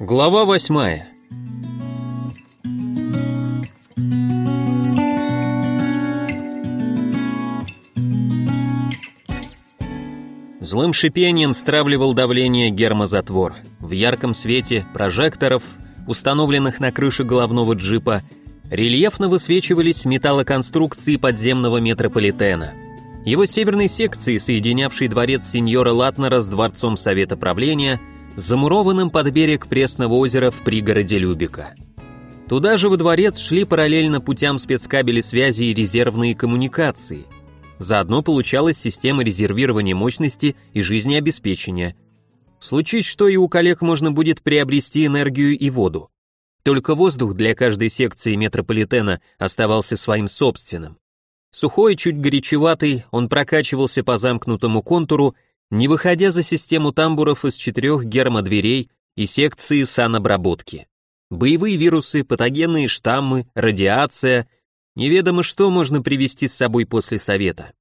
Глава восьмая. Злым шипением стравливал давление гермозатвор. В ярком свете прожекторов, установленных на крыше головного джипа, рельефно высвечивались металлоконструкции подземного метрополитена. Его северной секции, соединявшей дворец сеньора Латнера с дворцом Совета правления, замурованным под берег Пресного озера в пригороде Любика. Туда же во дворец шли параллельно путям спецкабели связи и резервные коммуникации. Заодно получалась система резервирования мощности и жизнеобеспечения. Случись что, и у коллег можно будет приобрести энергию и воду. Только воздух для каждой секции метрополитена оставался своим собственным. Сухой, чуть горячеватый, он прокачивался по замкнутому контуру, не выходя за систему тамбуров из четырех гермодверей и секции санобработки. Боевые вирусы, патогенные штаммы, радиация, неведомо что можно привести с собой после совета.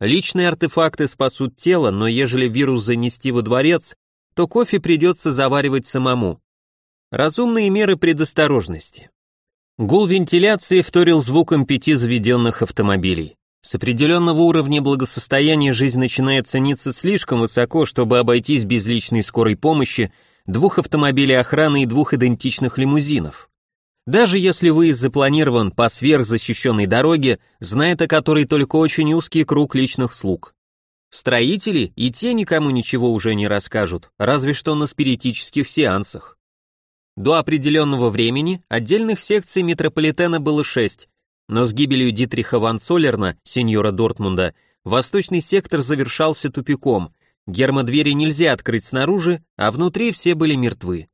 Личные артефакты спасут тело, но ежели вирус занести во дворец, то кофе придется заваривать самому. Разумные меры предосторожности. Гул вентиляции вторил звуком пяти заведенных автомобилей. С определенного уровня благосостояния жизнь начинает цениться слишком высоко, чтобы обойтись без личной скорой помощи, двух автомобилей охраны и двух идентичных лимузинов. Даже если выезд запланирован по сверхзащищенной дороге, знает о которой только очень узкий круг личных слуг. Строители и те никому ничего уже не расскажут, разве что на спиритических сеансах. До определенного времени отдельных секций метрополитена было шесть, но с гибелью Дитриха ван Солерна, сеньора Дортмунда, восточный сектор завершался тупиком, гермодвери нельзя открыть снаружи, а внутри все были мертвы.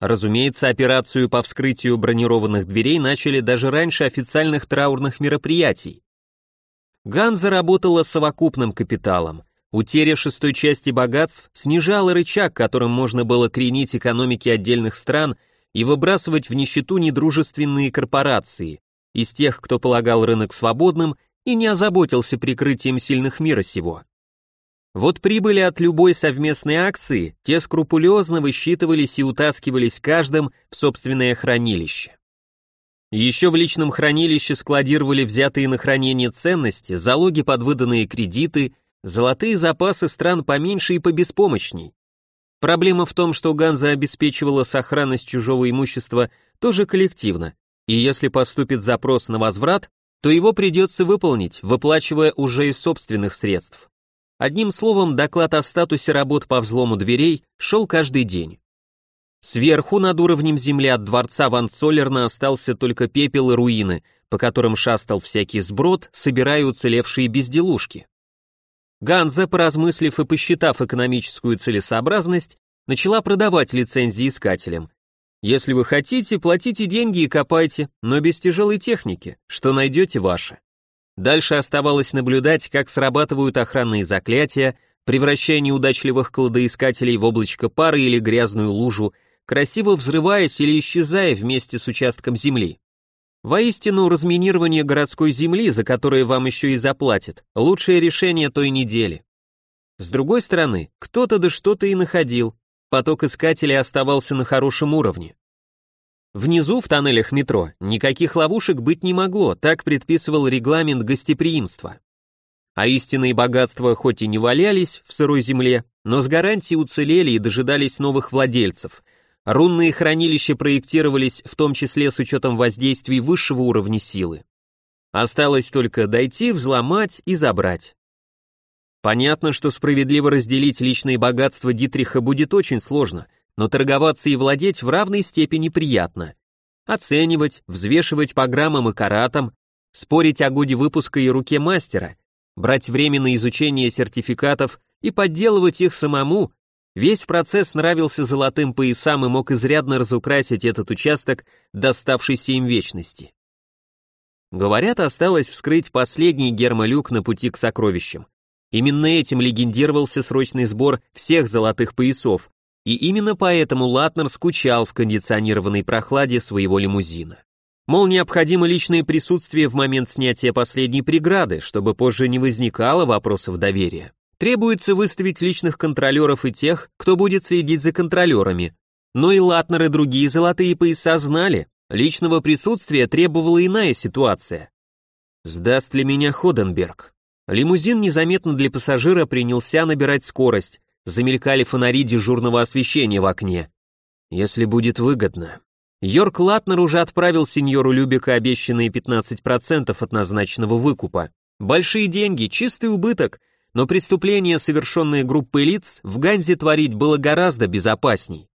Разумеется, операцию по вскрытию бронированных дверей начали даже раньше официальных траурных мероприятий. Ганза работала совокупным капиталом. Утеря шестой части богатств снижала рычаг, которым можно было кренить экономики отдельных стран и выбрасывать в нищету недружественные корпорации, из тех, кто полагал рынок свободным и не озаботился прикрытием сильных мира сего. Вот прибыли от любой совместной акции, те скрупулезно высчитывались и утаскивались каждым в собственное хранилище. Еще в личном хранилище складировали взятые на хранение ценности, залоги под выданные кредиты, Золотые запасы стран поменьше и побеспомощней. Проблема в том, что Ганза обеспечивала сохранность чужого имущества тоже коллективно, и если поступит запрос на возврат, то его придется выполнить, выплачивая уже из собственных средств. Одним словом, доклад о статусе работ по взлому дверей шел каждый день. Сверху над уровнем земли от дворца Ван Солерна остался только пепел и руины, по которым шастал всякий сброд, собирая уцелевшие безделушки. Ганза, поразмыслив и посчитав экономическую целесообразность, начала продавать лицензии искателям. Если вы хотите, платите деньги и копайте, но без тяжелой техники, что найдете ваше. Дальше оставалось наблюдать, как срабатывают охранные заклятия, превращая неудачливых кладоискателей в облачко пары или грязную лужу, красиво взрываясь или исчезая вместе с участком земли. Воистину, разминирование городской земли, за которое вам еще и заплатят, лучшее решение той недели. С другой стороны, кто-то да что-то и находил, поток искателей оставался на хорошем уровне. Внизу, в тоннелях метро, никаких ловушек быть не могло, так предписывал регламент гостеприимства. А истинные богатства хоть и не валялись в сырой земле, но с гарантией уцелели и дожидались новых владельцев – Рунные хранилища проектировались в том числе с учетом воздействий высшего уровня силы. Осталось только дойти, взломать и забрать. Понятно, что справедливо разделить личные богатства Дитриха будет очень сложно, но торговаться и владеть в равной степени приятно. Оценивать, взвешивать по граммам и каратам, спорить о годе выпуска и руке мастера, брать время на изучение сертификатов и подделывать их самому Весь процесс нравился золотым поясам и мог изрядно разукрасить этот участок, доставшийся им вечности. Говорят, осталось вскрыть последний гермолюк на пути к сокровищам. Именно этим легендировался срочный сбор всех золотых поясов, и именно поэтому Латнер скучал в кондиционированной прохладе своего лимузина. Мол, необходимо личное присутствие в момент снятия последней преграды, чтобы позже не возникало вопросов доверия. Требуется выставить личных контролеров и тех, кто будет следить за контролерами. Но и Латнер и другие золотые пояса знали, личного присутствия требовала иная ситуация. Сдаст ли меня Ходенберг? Лимузин незаметно для пассажира принялся набирать скорость, замелькали фонари дежурного освещения в окне. Если будет выгодно. Йорк Латнер уже отправил сеньору Любика обещанные 15% от назначенного выкупа. Большие деньги, чистый убыток, но преступления, совершенные группой лиц, в Ганзе творить было гораздо безопасней.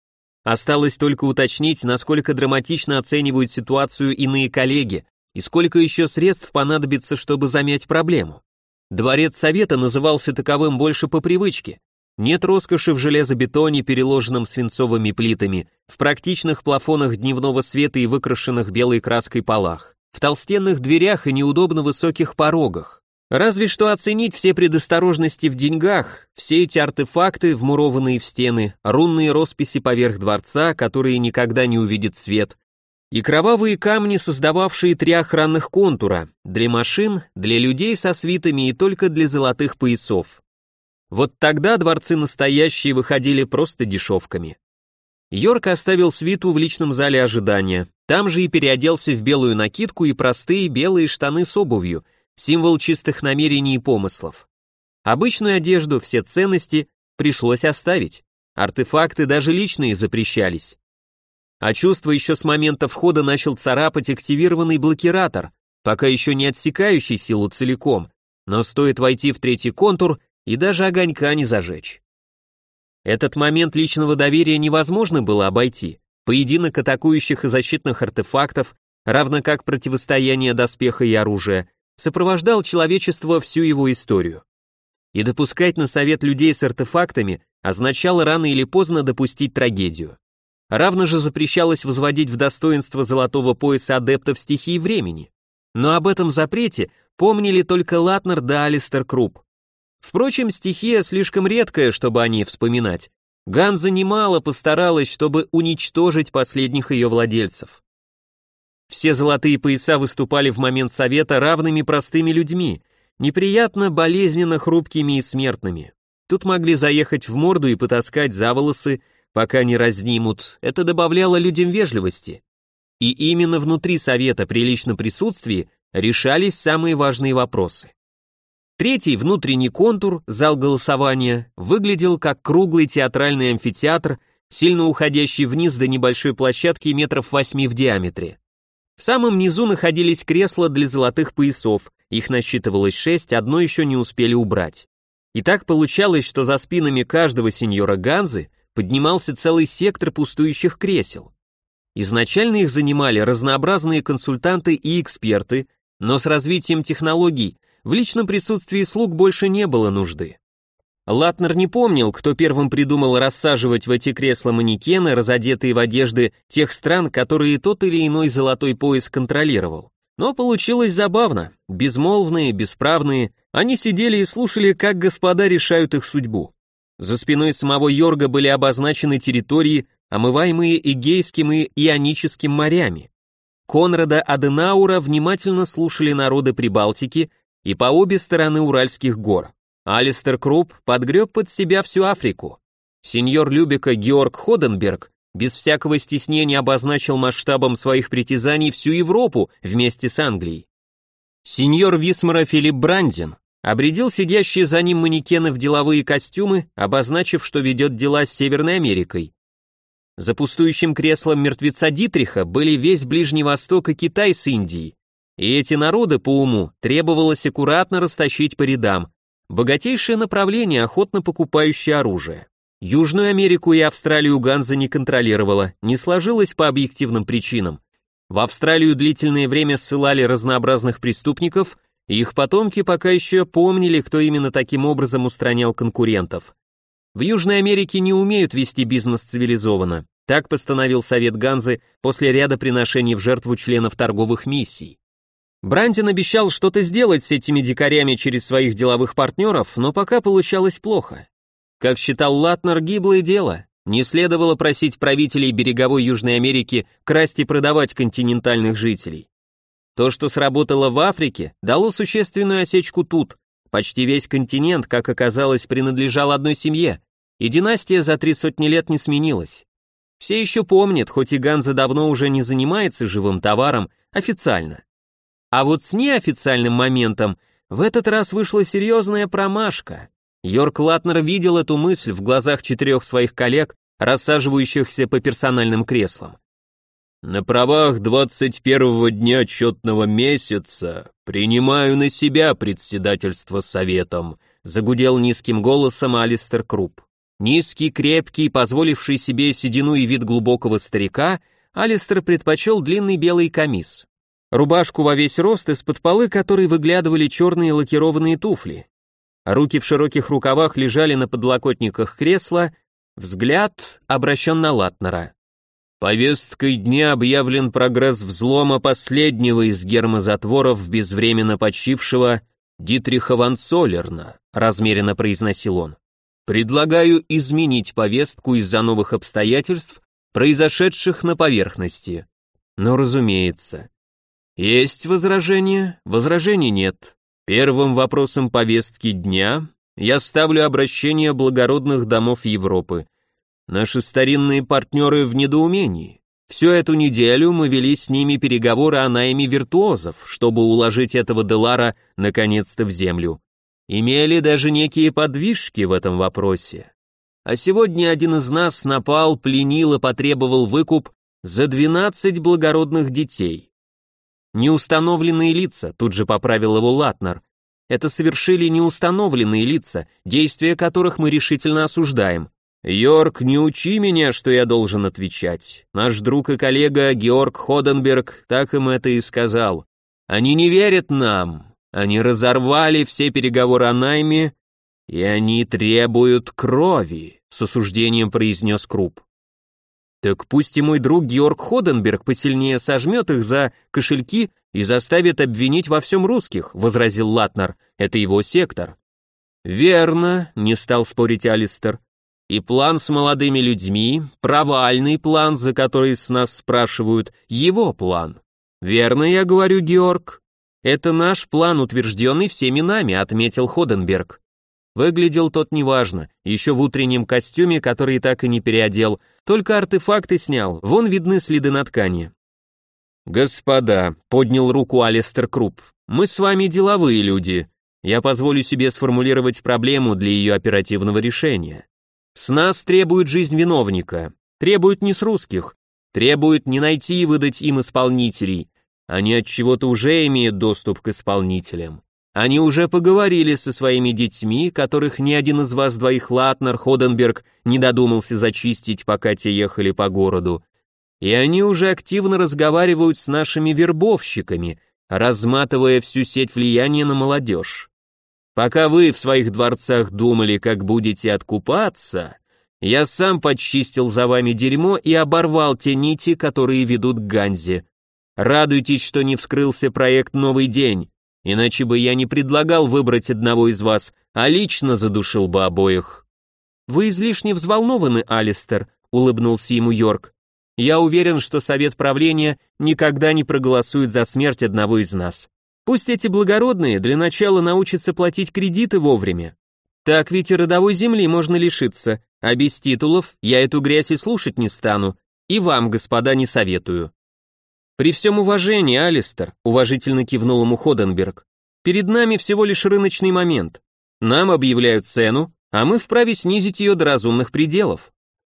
Осталось только уточнить, насколько драматично оценивают ситуацию иные коллеги, и сколько еще средств понадобится, чтобы замять проблему. Дворец Совета назывался таковым больше по привычке. Нет роскоши в железобетоне, переложенном свинцовыми плитами, в практичных плафонах дневного света и выкрашенных белой краской полах, в толстенных дверях и неудобно высоких порогах. Разве что оценить все предосторожности в деньгах, все эти артефакты, вмурованные в стены, рунные росписи поверх дворца, которые никогда не увидят свет, и кровавые камни, создававшие три охранных контура, для машин, для людей со свитами и только для золотых поясов. Вот тогда дворцы настоящие выходили просто дешевками. Йорк оставил свиту в личном зале ожидания, там же и переоделся в белую накидку и простые белые штаны с обувью, символ чистых намерений и помыслов. Обычную одежду, все ценности пришлось оставить, артефакты даже личные запрещались а чувство еще с момента входа начал царапать активированный блокиратор, пока еще не отсекающий силу целиком, но стоит войти в третий контур и даже огонька не зажечь. Этот момент личного доверия невозможно было обойти. Поединок атакующих и защитных артефактов, равно как противостояние доспеха и оружия, сопровождал человечество всю его историю. И допускать на совет людей с артефактами означало рано или поздно допустить трагедию. Равно же запрещалось возводить в достоинство золотого пояса адептов стихии времени. Но об этом запрете помнили только Латнер да Алистер Круп. Впрочем, стихия слишком редкая, чтобы о ней вспоминать. Ганза немало постаралась, чтобы уничтожить последних ее владельцев. Все золотые пояса выступали в момент совета равными простыми людьми, неприятно, болезненно хрупкими и смертными. Тут могли заехать в морду и потаскать за волосы, пока не разнимут, это добавляло людям вежливости. И именно внутри совета при личном присутствии решались самые важные вопросы. Третий внутренний контур, зал голосования, выглядел как круглый театральный амфитеатр, сильно уходящий вниз до небольшой площадки метров восьми в диаметре. В самом низу находились кресла для золотых поясов, их насчитывалось шесть, одно еще не успели убрать. И так получалось, что за спинами каждого сеньора Ганзы поднимался целый сектор пустующих кресел. Изначально их занимали разнообразные консультанты и эксперты, но с развитием технологий в личном присутствии слуг больше не было нужды. Латнер не помнил, кто первым придумал рассаживать в эти кресла манекены, разодетые в одежды тех стран, которые тот или иной золотой пояс контролировал. Но получилось забавно. Безмолвные, бесправные, они сидели и слушали, как господа решают их судьбу. За спиной самого Йорга были обозначены территории, омываемые Эгейским и Ионическим морями. Конрада Аденаура внимательно слушали народы Прибалтики и по обе стороны Уральских гор. Алистер Круп подгреб под себя всю Африку. Сеньор Любика Георг Ходенберг без всякого стеснения обозначил масштабом своих притязаний всю Европу вместе с Англией. Сеньор Висмара Филипп Брандин обредил сидящие за ним манекены в деловые костюмы, обозначив, что ведет дела с Северной Америкой. За пустующим креслом мертвеца Дитриха были весь Ближний Восток и Китай с Индией. И эти народы, по уму, требовалось аккуратно растащить по рядам. Богатейшее направление, охотно покупающее оружие. Южную Америку и Австралию Ганза не контролировала, не сложилось по объективным причинам. В Австралию длительное время ссылали разнообразных преступников, их потомки пока еще помнили, кто именно таким образом устранял конкурентов. В Южной Америке не умеют вести бизнес цивилизованно. Так постановил Совет Ганзы после ряда приношений в жертву членов торговых миссий. Брандин обещал что-то сделать с этими дикарями через своих деловых партнеров, но пока получалось плохо. Как считал Латнер, гиблое дело. Не следовало просить правителей береговой Южной Америки красть и продавать континентальных жителей. То, что сработало в Африке, дало существенную осечку тут. Почти весь континент, как оказалось, принадлежал одной семье, и династия за три сотни лет не сменилась. Все еще помнят, хоть и Ганза давно уже не занимается живым товаром официально. А вот с неофициальным моментом в этот раз вышла серьезная промашка. Йорк Латнер видел эту мысль в глазах четырех своих коллег, рассаживающихся по персональным креслам. На правах двадцать первого дня отчетного месяца принимаю на себя председательство советом, загудел низким голосом Алистер Круп. Низкий, крепкий, позволивший себе седину и вид глубокого старика, Алистер предпочел длинный белый камис. Рубашку во весь рост, из-под полы которой выглядывали черные лакированные туфли. Руки в широких рукавах лежали на подлокотниках кресла, взгляд обращен на Латнера. Повесткой дня объявлен прогресс взлома последнего из гермозатворов безвременно почившего Дитриха ван Солерна, размеренно произносил он. Предлагаю изменить повестку из-за новых обстоятельств, произошедших на поверхности. Но, разумеется. Есть возражения? Возражений нет. Первым вопросом повестки дня я ставлю обращение благородных домов Европы – Наши старинные партнеры в недоумении. Всю эту неделю мы вели с ними переговоры о найме виртуозов, чтобы уложить этого Делара наконец-то в землю. Имели даже некие подвижки в этом вопросе. А сегодня один из нас напал, пленил и потребовал выкуп за 12 благородных детей. Неустановленные лица, тут же поправил его Латнер. Это совершили неустановленные лица, действия которых мы решительно осуждаем. «Йорк, не учи меня, что я должен отвечать. Наш друг и коллега Георг Ходенберг так им это и сказал. Они не верят нам. Они разорвали все переговоры о найме, и они требуют крови», — с осуждением произнес Круп. «Так пусть и мой друг Георг Ходенберг посильнее сожмет их за кошельки и заставит обвинить во всем русских», — возразил Латнер. «Это его сектор». «Верно», — не стал спорить Алистер. И план с молодыми людьми, провальный план, за который с нас спрашивают, его план. Верно я говорю, Георг? Это наш план, утвержденный всеми нами, отметил Ходенберг. Выглядел тот неважно, еще в утреннем костюме, который так и не переодел, только артефакты снял, вон видны следы на ткани. «Господа», — поднял руку Алистер Круп, — «мы с вами деловые люди. Я позволю себе сформулировать проблему для ее оперативного решения. С нас требует жизнь виновника, требует не с русских, требует не найти и выдать им исполнителей. Они от чего-то уже имеют доступ к исполнителям. Они уже поговорили со своими детьми, которых ни один из вас двоих Латнер, Ходенберг не додумался зачистить, пока те ехали по городу. И они уже активно разговаривают с нашими вербовщиками, разматывая всю сеть влияния на молодежь. Пока вы в своих дворцах думали, как будете откупаться, я сам подчистил за вами дерьмо и оборвал те нити, которые ведут к Ганзе. Радуйтесь, что не вскрылся проект «Новый день», иначе бы я не предлагал выбрать одного из вас, а лично задушил бы обоих». «Вы излишне взволнованы, Алистер», — улыбнулся ему Йорк. «Я уверен, что совет правления никогда не проголосует за смерть одного из нас. Пусть эти благородные для начала научатся платить кредиты вовремя. Так ведь и родовой земли можно лишиться, а без титулов я эту грязь и слушать не стану, и вам, господа, не советую. При всем уважении, Алистер, уважительно кивнул ему Ходенберг, перед нами всего лишь рыночный момент. Нам объявляют цену, а мы вправе снизить ее до разумных пределов.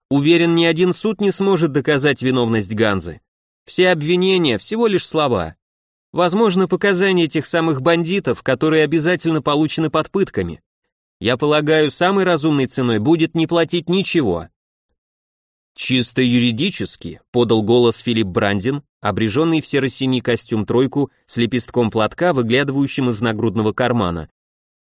Уверен, ни один суд не сможет доказать виновность Ганзы. Все обвинения всего лишь слова. Возможно, показания этих самых бандитов, которые обязательно получены под пытками. Я полагаю, самой разумной ценой будет не платить ничего. Чисто юридически, подал голос Филипп Брандин, обреженный в серо-синий костюм тройку с лепестком платка, выглядывающим из нагрудного кармана.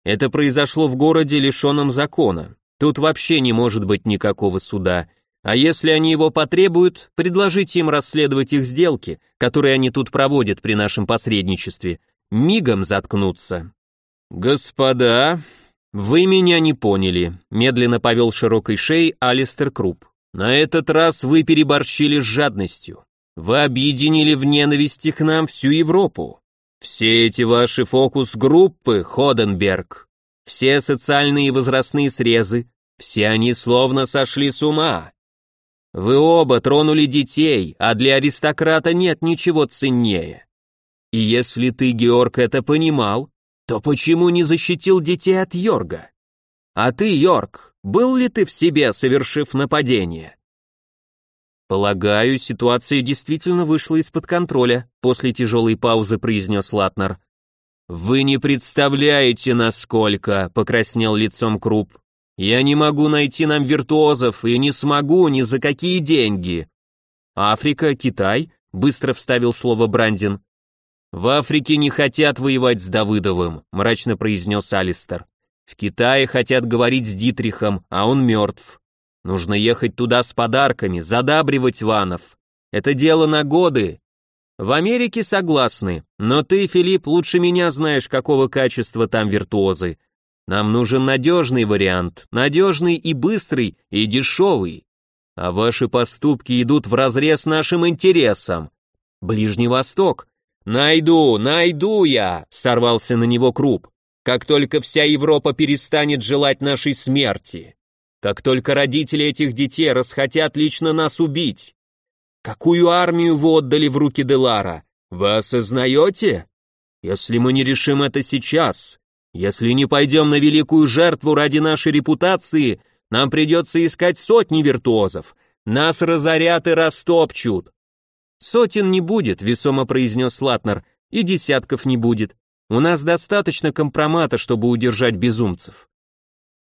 Это произошло в городе, лишенном закона. Тут вообще не может быть никакого суда. А если они его потребуют, предложите им расследовать их сделки, которые они тут проводят при нашем посредничестве. Мигом заткнутся. Господа, вы меня не поняли, медленно повел широкой шеей Алистер Круп. На этот раз вы переборщили с жадностью. Вы объединили в ненависти к нам всю Европу. Все эти ваши фокус-группы, Ходенберг, все социальные и возрастные срезы, все они словно сошли с ума. Вы оба тронули детей, а для аристократа нет ничего ценнее. И если ты, Георг, это понимал, то почему не защитил детей от Йорга? А ты, Йорк, был ли ты в себе, совершив нападение? Полагаю, ситуация действительно вышла из-под контроля, после тяжелой паузы произнес Латнер. Вы не представляете, насколько, покраснел лицом Круп. Я не могу найти нам виртуозов и не смогу ни за какие деньги. Африка, Китай, быстро вставил слово Брандин. В Африке не хотят воевать с Давыдовым, мрачно произнес Алистер. В Китае хотят говорить с Дитрихом, а он мертв. Нужно ехать туда с подарками, задабривать ванов. Это дело на годы. В Америке согласны, но ты, Филипп, лучше меня знаешь, какого качества там виртуозы. Нам нужен надежный вариант, надежный и быстрый, и дешевый. А ваши поступки идут вразрез нашим интересам. Ближний Восток. Найду, найду я, сорвался на него Круп как только вся Европа перестанет желать нашей смерти, как только родители этих детей расхотят лично нас убить. Какую армию вы отдали в руки Делара? Вы осознаете? Если мы не решим это сейчас, если не пойдем на великую жертву ради нашей репутации, нам придется искать сотни виртуозов. Нас разорят и растопчут. Сотен не будет, весомо произнес Латнер, и десятков не будет. У нас достаточно компромата, чтобы удержать безумцев.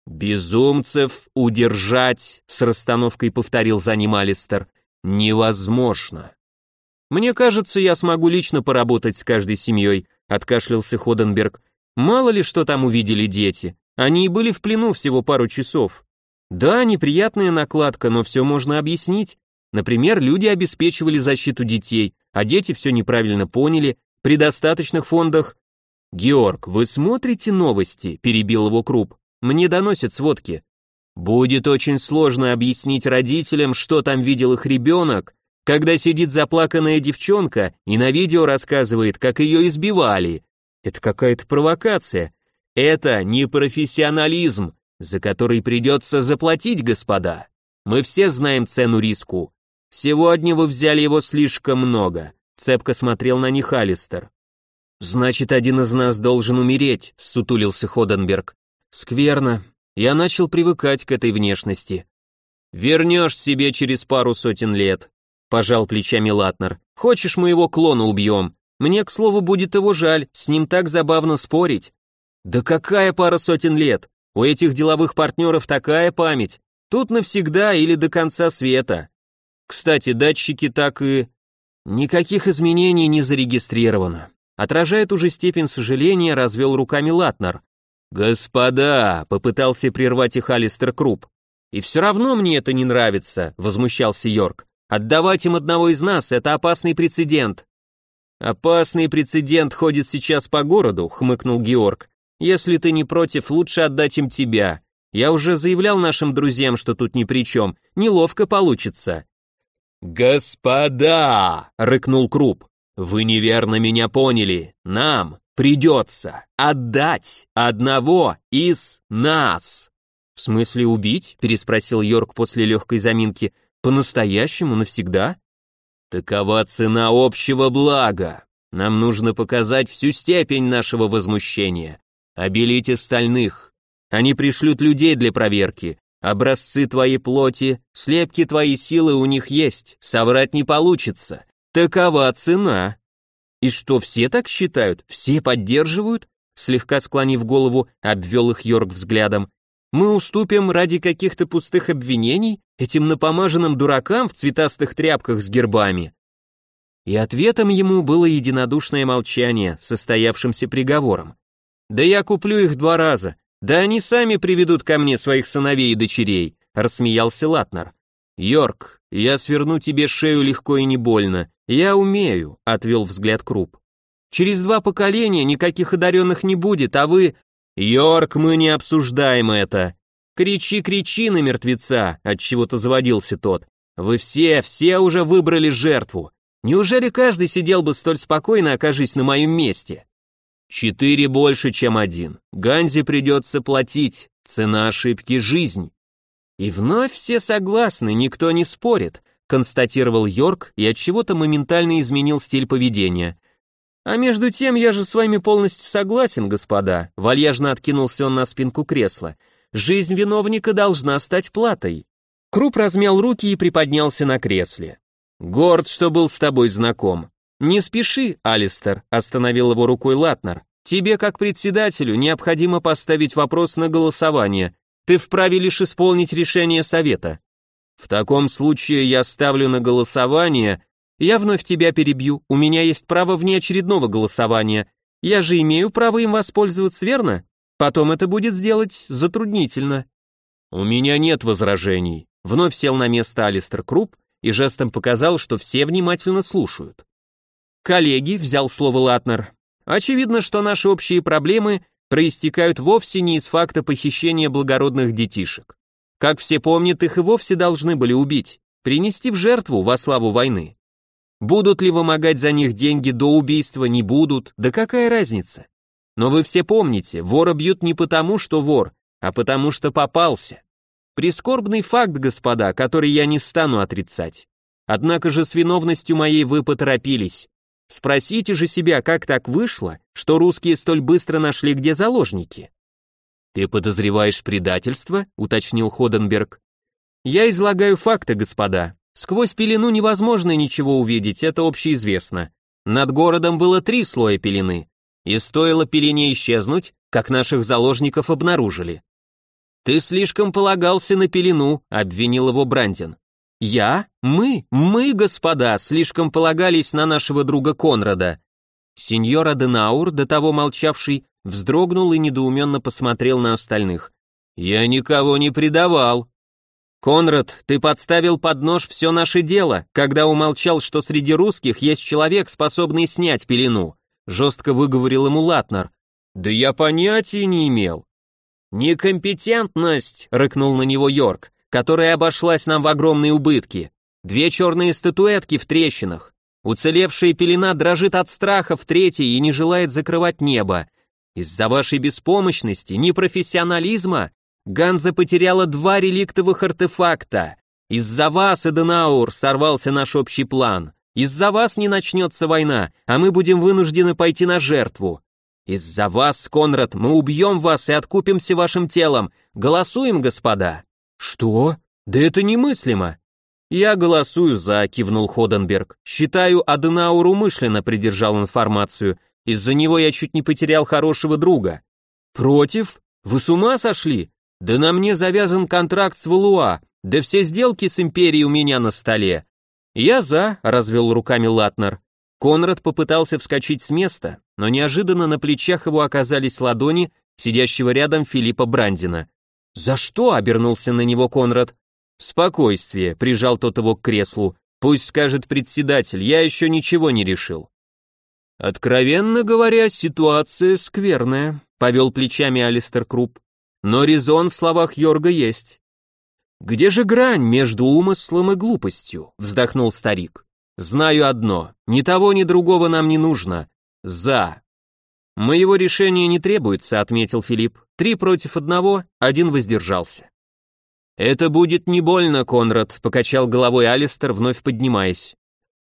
Безумцев удержать, с расстановкой повторил за ним Алистер, невозможно. Мне кажется, я смогу лично поработать с каждой семьей, откашлялся Ходенберг. Мало ли что там увидели дети. Они и были в плену всего пару часов. Да, неприятная накладка, но все можно объяснить. Например, люди обеспечивали защиту детей, а дети все неправильно поняли, при достаточных фондах «Георг, вы смотрите новости?» – перебил его Круп. «Мне доносят сводки. Будет очень сложно объяснить родителям, что там видел их ребенок, когда сидит заплаканная девчонка и на видео рассказывает, как ее избивали. Это какая-то провокация. Это не профессионализм, за который придется заплатить, господа. Мы все знаем цену риску. Сегодня вы взяли его слишком много», – цепко смотрел на них Алистер. «Значит, один из нас должен умереть», — сутулился Ходенберг. «Скверно. Я начал привыкать к этой внешности». «Вернешь себе через пару сотен лет», — пожал плечами Латнер. «Хочешь, мы его клона убьем? Мне, к слову, будет его жаль, с ним так забавно спорить». «Да какая пара сотен лет? У этих деловых партнеров такая память. Тут навсегда или до конца света. Кстати, датчики так и...» «Никаких изменений не зарегистрировано. Отражая ту же степень сожаления, развел руками Латнер. «Господа!» — попытался прервать их Алистер Круп. «И все равно мне это не нравится», — возмущался Йорк. «Отдавать им одного из нас — это опасный прецедент». «Опасный прецедент ходит сейчас по городу», — хмыкнул Георг. «Если ты не против, лучше отдать им тебя. Я уже заявлял нашим друзьям, что тут ни при чем. Неловко получится». «Господа!» — рыкнул Круп. Вы неверно меня поняли. Нам придется отдать одного из нас. В смысле убить? Переспросил Йорк после легкой заминки. По-настоящему, навсегда? Такова цена общего блага. Нам нужно показать всю степень нашего возмущения. Обелить остальных. Они пришлют людей для проверки. Образцы твоей плоти, слепки твоей силы у них есть, соврать не получится. Такова цена. И что, все так считают? Все поддерживают? Слегка склонив голову, обвел их Йорк взглядом. Мы уступим ради каких-то пустых обвинений этим напомаженным дуракам в цветастых тряпках с гербами? И ответом ему было единодушное молчание, состоявшимся приговором. Да я куплю их два раза. Да они сами приведут ко мне своих сыновей и дочерей, рассмеялся Латнер. Йорк, я сверну тебе шею легко и не больно. Я умею, отвел взгляд Круп. Через два поколения никаких одаренных не будет, а вы... Йорк, мы не обсуждаем это. Кричи, кричи на мертвеца, от чего-то заводился тот. Вы все, все уже выбрали жертву. Неужели каждый сидел бы столь спокойно, окажись на моем месте? Четыре больше, чем один. Ганзе придется платить. Цена ошибки – жизнь. И вновь все согласны, никто не спорит, констатировал Йорк и от чего-то моментально изменил стиль поведения. А между тем я же с вами полностью согласен, господа, вальяжно откинулся он на спинку кресла. Жизнь виновника должна стать платой. Круп размял руки и приподнялся на кресле. Горд, что был с тобой знаком. Не спеши, Алистер, остановил его рукой Латнер. Тебе, как председателю, необходимо поставить вопрос на голосование. Ты вправе лишь исполнить решение совета. В таком случае я ставлю на голосование. Я вновь тебя перебью. У меня есть право внеочередного голосования. Я же имею право им воспользоваться, верно? Потом это будет сделать затруднительно. У меня нет возражений. Вновь сел на место Алистер Круп и жестом показал, что все внимательно слушают. Коллеги, взял слово Латнер, Очевидно, что наши общие проблемы проистекают вовсе не из факта похищения благородных детишек. Как все помнят, их и вовсе должны были убить, принести в жертву во славу войны. Будут ли вымогать за них деньги до убийства, не будут, да какая разница? Но вы все помните, вора бьют не потому, что вор, а потому что попался. Прискорбный факт, господа, который я не стану отрицать. Однако же с виновностью моей вы поторопились. Спросите же себя, как так вышло, что русские столь быстро нашли, где заложники. Ты подозреваешь предательство? уточнил Ходенберг. Я излагаю факты, господа. Сквозь пелену невозможно ничего увидеть, это общеизвестно. Над городом было три слоя пелены, и стоило пелене исчезнуть, как наших заложников обнаружили. Ты слишком полагался на пелену, обвинил его Брандин. Я? Мы? Мы, господа, слишком полагались на нашего друга Конрада. Сеньор Аденаур, до того молчавший, вздрогнул и недоуменно посмотрел на остальных. Я никого не предавал. Конрад, ты подставил под нож все наше дело, когда умолчал, что среди русских есть человек, способный снять пелену. Жестко выговорил ему Латнер. Да я понятия не имел. Некомпетентность, рыкнул на него Йорк которая обошлась нам в огромные убытки. Две черные статуэтки в трещинах. Уцелевшая пелена дрожит от страха в третьей и не желает закрывать небо. Из-за вашей беспомощности, непрофессионализма, Ганза потеряла два реликтовых артефакта. Из-за вас, Эденаур, сорвался наш общий план. Из-за вас не начнется война, а мы будем вынуждены пойти на жертву. Из-за вас, Конрад, мы убьем вас и откупимся вашим телом. Голосуем, господа. «Что? Да это немыслимо!» «Я голосую за», — кивнул Ходенберг. «Считаю, Аденаур умышленно придержал информацию. Из-за него я чуть не потерял хорошего друга». «Против? Вы с ума сошли? Да на мне завязан контракт с Валуа, да все сделки с Империей у меня на столе». «Я за», — развел руками Латнер. Конрад попытался вскочить с места, но неожиданно на плечах его оказались ладони сидящего рядом Филиппа Брандина. «За что?» — обернулся на него Конрад. «Спокойствие», — прижал тот его к креслу. «Пусть скажет председатель, я еще ничего не решил». «Откровенно говоря, ситуация скверная», — повел плечами Алистер Круп. «Но резон в словах Йорга есть». «Где же грань между умыслом и глупостью?» — вздохнул старик. «Знаю одно, ни того, ни другого нам не нужно. За». «Моего решения не требуется», — отметил Филипп. «Три против одного, один воздержался». «Это будет не больно, Конрад», — покачал головой Алистер, вновь поднимаясь.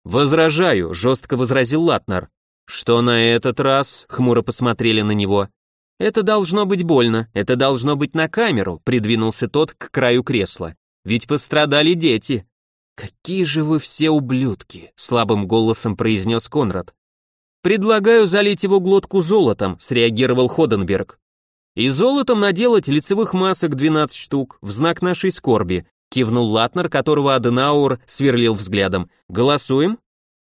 «Возражаю», — жестко возразил Латнер. «Что на этот раз?» — хмуро посмотрели на него. «Это должно быть больно, это должно быть на камеру», — придвинулся тот к краю кресла. «Ведь пострадали дети». «Какие же вы все ублюдки», — слабым голосом произнес Конрад. «Предлагаю залить его глотку золотом», — среагировал Ходенберг. «И золотом наделать лицевых масок 12 штук, в знак нашей скорби», — кивнул Латнер, которого Аденауэр сверлил взглядом. «Голосуем?»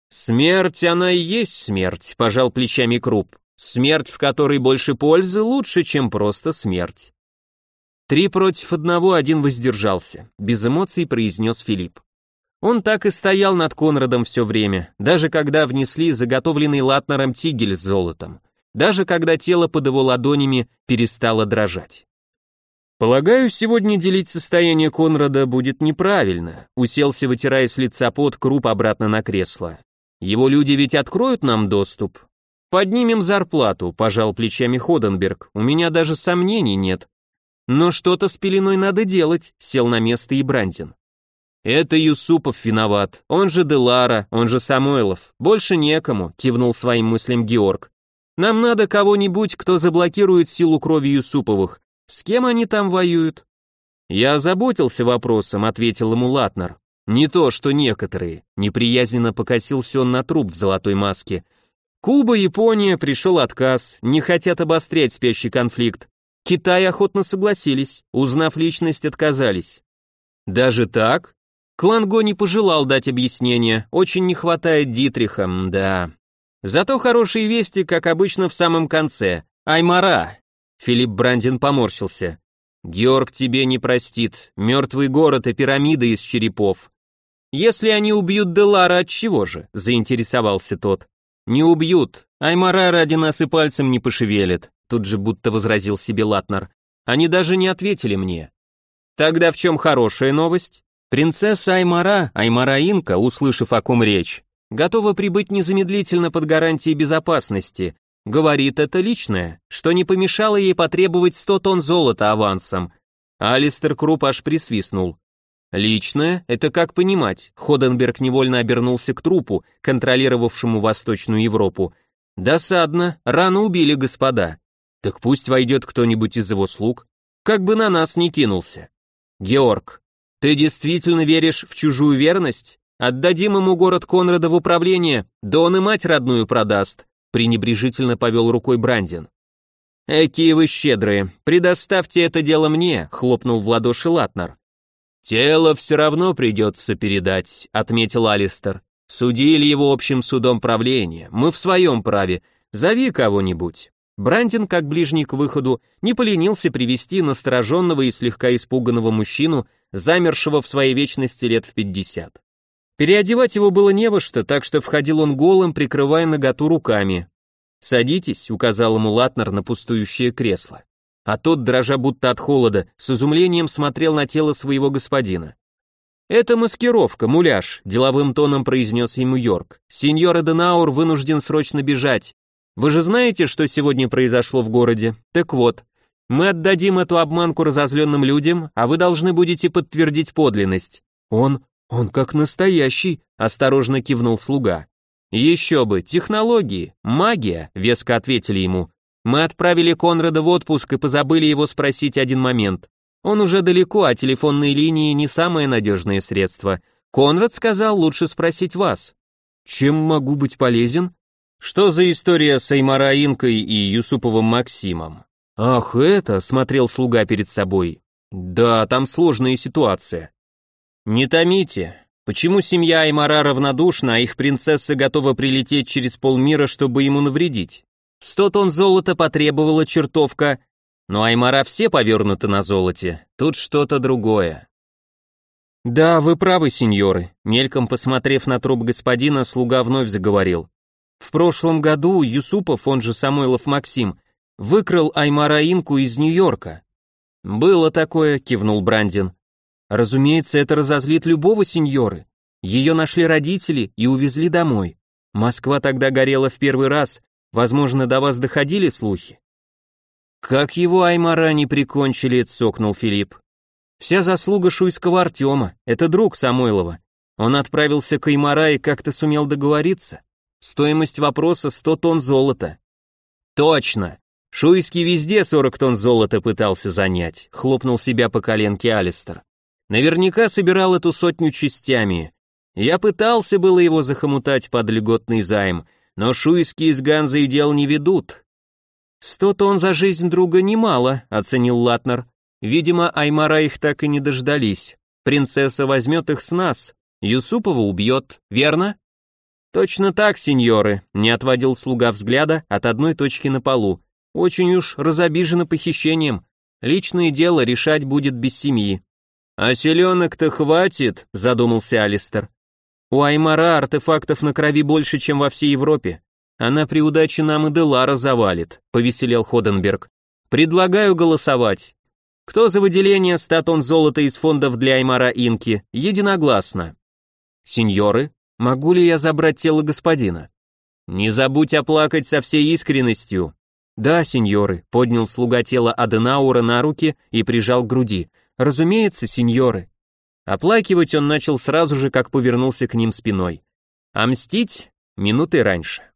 «Смерть, она и есть смерть», — пожал плечами Круп. «Смерть, в которой больше пользы, лучше, чем просто смерть». Три против одного, один воздержался, без эмоций произнес Филипп. Он так и стоял над Конрадом все время, даже когда внесли заготовленный латнером тигель с золотом, даже когда тело под его ладонями перестало дрожать. «Полагаю, сегодня делить состояние Конрада будет неправильно», уселся, вытирая с лица пот, круп обратно на кресло. «Его люди ведь откроют нам доступ?» «Поднимем зарплату», — пожал плечами Ходенберг. «У меня даже сомнений нет». Но что-то с пеленой надо делать, сел на место и Брандин. Это Юсупов виноват, он же Делара, он же Самойлов. Больше некому, кивнул своим мыслям Георг. Нам надо кого-нибудь, кто заблокирует силу крови Юсуповых. С кем они там воюют? Я озаботился вопросом, ответил ему Латнер. Не то, что некоторые. Неприязненно покосился он на труп в золотой маске. Куба, Япония, пришел отказ, не хотят обострять спящий конфликт. Китай охотно согласились, узнав личность, отказались. Даже так? Кланго не пожелал дать объяснение, очень не хватает Дитриха, да. Зато хорошие вести, как обычно, в самом конце. Аймара. Филипп Брандин поморщился. Георг тебе не простит, мертвый город и пирамида из черепов. Если они убьют Делара, от чего же? Заинтересовался тот. «Не убьют. Аймара ради нас и пальцем не пошевелит», тут же будто возразил себе Латнер. «Они даже не ответили мне». «Тогда в чем хорошая новость?» Принцесса Аймара, Аймара Инка, услышав о ком речь, готова прибыть незамедлительно под гарантией безопасности. Говорит это личное, что не помешало ей потребовать 100 тонн золота авансом. Алистер Круп аж присвистнул. Личное — это как понимать? Ходенберг невольно обернулся к трупу, контролировавшему Восточную Европу. Досадно, рано убили господа. Так пусть войдет кто-нибудь из его слуг. Как бы на нас не кинулся. Георг, ты действительно веришь в чужую верность? Отдадим ему город Конрада в управление, да он и мать родную продаст, пренебрежительно повел рукой Брандин. «Экие вы щедрые, предоставьте это дело мне», — хлопнул в ладоши Латнер. «Тело все равно придется передать», — отметил Алистер. «Судили его общим судом правления, мы в своем праве, зови кого-нибудь». Брандин, как ближний к выходу, не поленился привести настороженного и слегка испуганного мужчину, замершего в своей вечности лет в пятьдесят. Переодевать его было не во что, так что входил он голым, прикрывая наготу руками. «Садитесь», — указал ему Латнер на пустующее кресло а тот, дрожа будто от холода, с изумлением смотрел на тело своего господина. «Это маскировка, муляж», — деловым тоном произнес ему Йорк. «Сеньор Эденаур вынужден срочно бежать. Вы же знаете, что сегодня произошло в городе? Так вот, мы отдадим эту обманку разозленным людям, а вы должны будете подтвердить подлинность». «Он... он как настоящий», — осторожно кивнул слуга. «Еще бы, технологии, магия», — веско ответили ему. Мы отправили Конрада в отпуск и позабыли его спросить один момент. Он уже далеко, а телефонные линии не самое надежное средство. Конрад сказал, лучше спросить вас. Чем могу быть полезен? Что за история с Аймара Инкой и Юсуповым Максимом? Ах, это, смотрел слуга перед собой. Да, там сложная ситуация. Не томите. Почему семья Аймара равнодушна, а их принцесса готова прилететь через полмира, чтобы ему навредить? Сто тонн золота потребовала чертовка, но Аймара все повернуты на золоте, тут что-то другое. «Да, вы правы, сеньоры», — мельком посмотрев на труп господина, слуга вновь заговорил. «В прошлом году Юсупов, он же Самойлов Максим, выкрал Аймара Инку из Нью-Йорка». «Было такое», — кивнул Брандин. «Разумеется, это разозлит любого сеньоры. Ее нашли родители и увезли домой. Москва тогда горела в первый раз, Возможно, до вас доходили слухи? Как его Аймара не прикончили, цокнул Филипп. Вся заслуга шуйского Артема, это друг Самойлова. Он отправился к Аймара и как-то сумел договориться. Стоимость вопроса 100 тонн золота. Точно. Шуйский везде 40 тонн золота пытался занять, хлопнул себя по коленке Алистер. Наверняка собирал эту сотню частями. Я пытался было его захомутать под льготный займ, но шуйские с Ганзой дел не ведут. Сто тонн за жизнь друга немало, оценил Латнер. Видимо, Аймара их так и не дождались. Принцесса возьмет их с нас, Юсупова убьет, верно? Точно так, сеньоры, не отводил слуга взгляда от одной точки на полу. Очень уж разобижена похищением. Личное дело решать будет без семьи. А селенок-то хватит, задумался Алистер. У Аймара артефактов на крови больше, чем во всей Европе. Она при удаче нам и Делара завалит, повеселел Ходенберг. Предлагаю голосовать. Кто за выделение 100 тонн золота из фондов для Аймара Инки? Единогласно. Сеньоры, могу ли я забрать тело господина? Не забудь оплакать со всей искренностью. Да, сеньоры, поднял слуга тело Аденаура на руки и прижал к груди. Разумеется, сеньоры. Оплакивать он начал сразу же, как повернулся к ним спиной. А мстить минуты раньше.